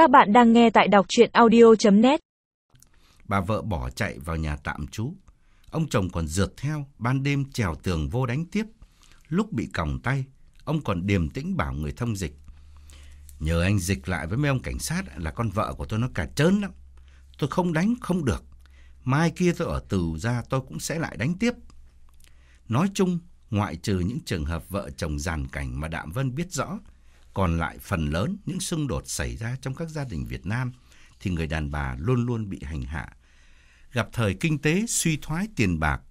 Các bạn đang nghe tại đọc chuyện audio.net Bà vợ bỏ chạy vào nhà tạm trú. Ông chồng còn rượt theo, ban đêm trèo tường vô đánh tiếp. Lúc bị còng tay, ông còn điềm tĩnh bảo người thông dịch. Nhờ anh dịch lại với mấy ông cảnh sát là con vợ của tôi nó cả trớn lắm. Tôi không đánh không được. Mai kia tôi ở tù ra tôi cũng sẽ lại đánh tiếp. Nói chung, ngoại trừ những trường hợp vợ chồng giàn cảnh mà Đạm Vân biết rõ, còn lại phần lớn những xung đột xảy ra trong các gia đình Việt Nam thì người đàn bà luôn luôn bị hành hạ. Gặp thời kinh tế suy thoái tiền bạc,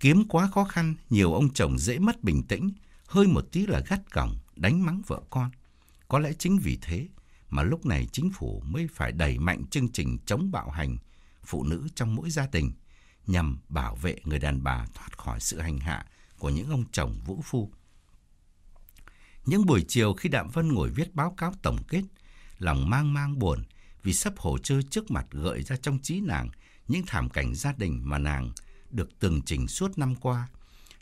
kiếm quá khó khăn, nhiều ông chồng dễ mất bình tĩnh, hơi một tí là gắt gỏng, đánh mắng vợ con. Có lẽ chính vì thế mà lúc này chính phủ mới phải đẩy mạnh chương trình chống bạo hành phụ nữ trong mỗi gia đình nhằm bảo vệ người đàn bà thoát khỏi sự hành hạ của những ông chồng vũ phu. Những buổi chiều khi Đạm Vân ngồi viết báo cáo tổng kết, lòng mang mang buồn vì sắp hồ chơi trước mặt gợi ra trong trí nàng những thảm cảnh gia đình mà nàng được tường trình suốt năm qua.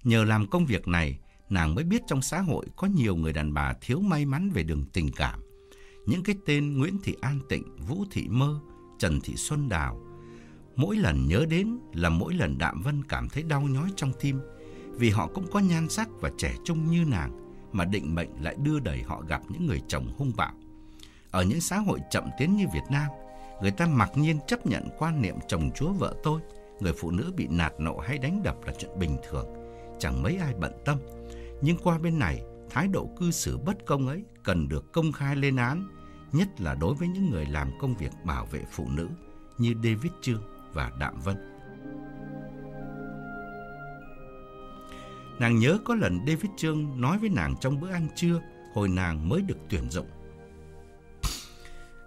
Nhờ làm công việc này, nàng mới biết trong xã hội có nhiều người đàn bà thiếu may mắn về đường tình cảm. Những cái tên Nguyễn Thị An Tịnh, Vũ Thị Mơ, Trần Thị Xuân Đào. Mỗi lần nhớ đến là mỗi lần Đạm Vân cảm thấy đau nhói trong tim, vì họ cũng có nhan sắc và trẻ trung như nàng mà định mệnh lại đưa đẩy họ gặp những người chồng hung bạo. Ở những xã hội chậm tiến như Việt Nam, người ta mặc nhiên chấp nhận quan niệm chồng chúa vợ tôi, người phụ nữ bị nạt nộ hay đánh đập là chuyện bình thường, chẳng mấy ai bận tâm. Nhưng qua bên này, thái độ cư xử bất công ấy cần được công khai lên án, nhất là đối với những người làm công việc bảo vệ phụ nữ như David Trương và Đạm Vân. Nàng nhớ có lần David Trương nói với nàng trong bữa ăn trưa hồi nàng mới được tuyển dụng.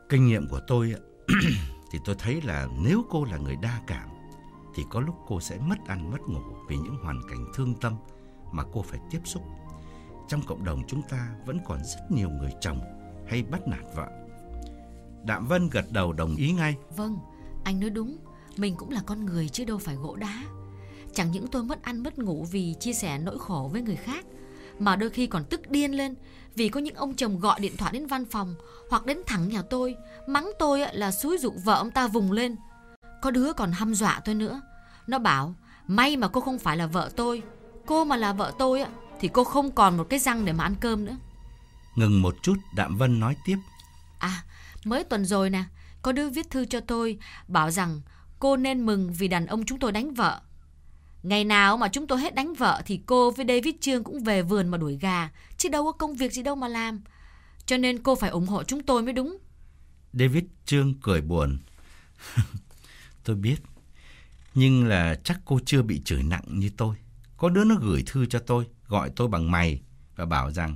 Kinh nghiệm của tôi thì tôi thấy là nếu cô là người đa cảm thì có lúc cô sẽ mất ăn mất ngủ vì những hoàn cảnh thương tâm mà cô phải tiếp xúc. Trong cộng đồng chúng ta vẫn còn rất nhiều người chồng hay bắt nạt vợ. Đạm Vân gật đầu đồng ý ngay. Vâng, anh nói đúng, mình cũng là con người chứ đâu phải gỗ đá. Chẳng những tôi mất ăn mất ngủ vì chia sẻ nỗi khổ với người khác Mà đôi khi còn tức điên lên Vì có những ông chồng gọi điện thoại đến văn phòng Hoặc đến thẳng nhà tôi Mắng tôi là xúi dụ vợ ông ta vùng lên. Có đứa còn hăm dọa tôi nữa. Nó bảo May mà cô không phải là vợ tôi. Cô mà là vợ tôi Thì cô không còn một cái răng để mà ăn cơm nữa. Ngừng một chút Đạm Vân nói tiếp. À mới tuần rồi nè Có đứa viết thư cho tôi Bảo rằng cô nên mừng vì đàn ông chúng tôi đánh vợ Ngày nào mà chúng tôi hết đánh vợ thì cô với David Trương cũng về vườn mà đuổi gà, chứ đâu có công việc gì đâu mà làm. Cho nên cô phải ủng hộ chúng tôi mới đúng. David Trương cười buồn. tôi biết, nhưng là chắc cô chưa bị chửi nặng như tôi. Có đứa nó gửi thư cho tôi, gọi tôi bằng mày và bảo rằng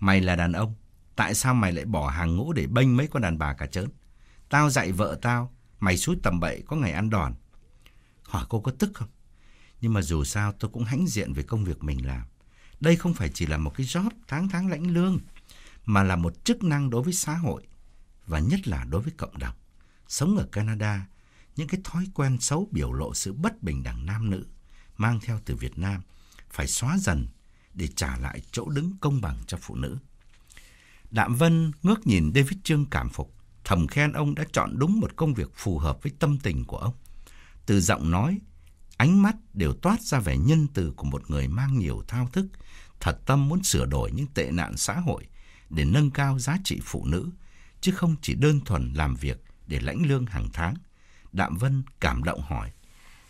mày là đàn ông, tại sao mày lại bỏ hàng ngũ để bênh mấy con đàn bà cả trớn? Tao dạy vợ tao, mày suốt tầm bậy có ngày ăn đòn. Hỏi cô có tức không? Nhưng mà dù sao tôi cũng hãnh diện về công việc mình làm. Đây không phải chỉ là một cái job tháng tháng lãnh lương, mà là một chức năng đối với xã hội và nhất là đối với cộng đồng. Sống ở Canada, những cái thói quen xấu biểu lộ sự bất bình đẳng nam nữ mang theo từ Việt Nam phải xóa dần để trả lại chỗ đứng công bằng cho phụ nữ. Đạm Vân ngước nhìn David Trương cảm phục, thầm khen ông đã chọn đúng một công việc phù hợp với tâm tình của ông. Từ giọng nói ánh mắt đều toát ra vẻ nhân từ của một người mang nhiều thao thức, thật tâm muốn sửa đổi những tệ nạn xã hội để nâng cao giá trị phụ nữ, chứ không chỉ đơn thuần làm việc để lãnh lương hàng tháng. Đạm Vân cảm động hỏi.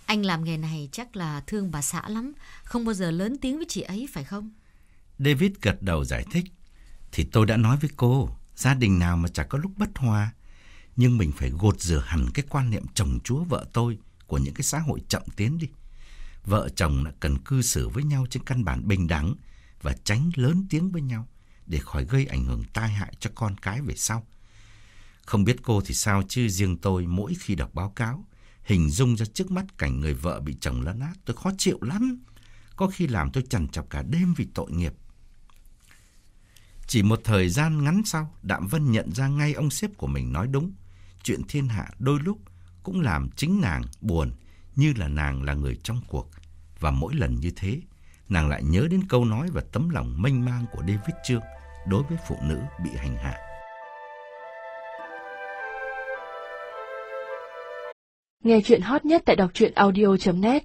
Anh làm nghề này chắc là thương bà xã lắm, không bao giờ lớn tiếng với chị ấy phải không? David gật đầu giải thích. Thì tôi đã nói với cô, gia đình nào mà chẳng có lúc bất hòa. Nhưng mình phải gột rửa hẳn cái quan niệm chồng chúa vợ tôi của những cái xã hội chậm tiến đi. Vợ chồng là cần cư xử với nhau trên căn bản bình đẳng và tránh lớn tiếng với nhau để khỏi gây ảnh hưởng tai hại cho con cái về sau. Không biết cô thì sao chứ riêng tôi mỗi khi đọc báo cáo, hình dung ra trước mắt cảnh người vợ bị chồng lấn át, tôi khó chịu lắm. Có khi làm tôi chằn chọc cả đêm vì tội nghiệp. Chỉ một thời gian ngắn sau, Đạm Vân nhận ra ngay ông sếp của mình nói đúng. Chuyện thiên hạ đôi lúc cũng làm chính nàng buồn như là nàng là người trong cuộc. Và mỗi lần như thế, nàng lại nhớ đến câu nói và tấm lòng mênh mang của David Trương đối với phụ nữ bị hành hạ. Nghe chuyện hot nhất tại đọc truyện audio.net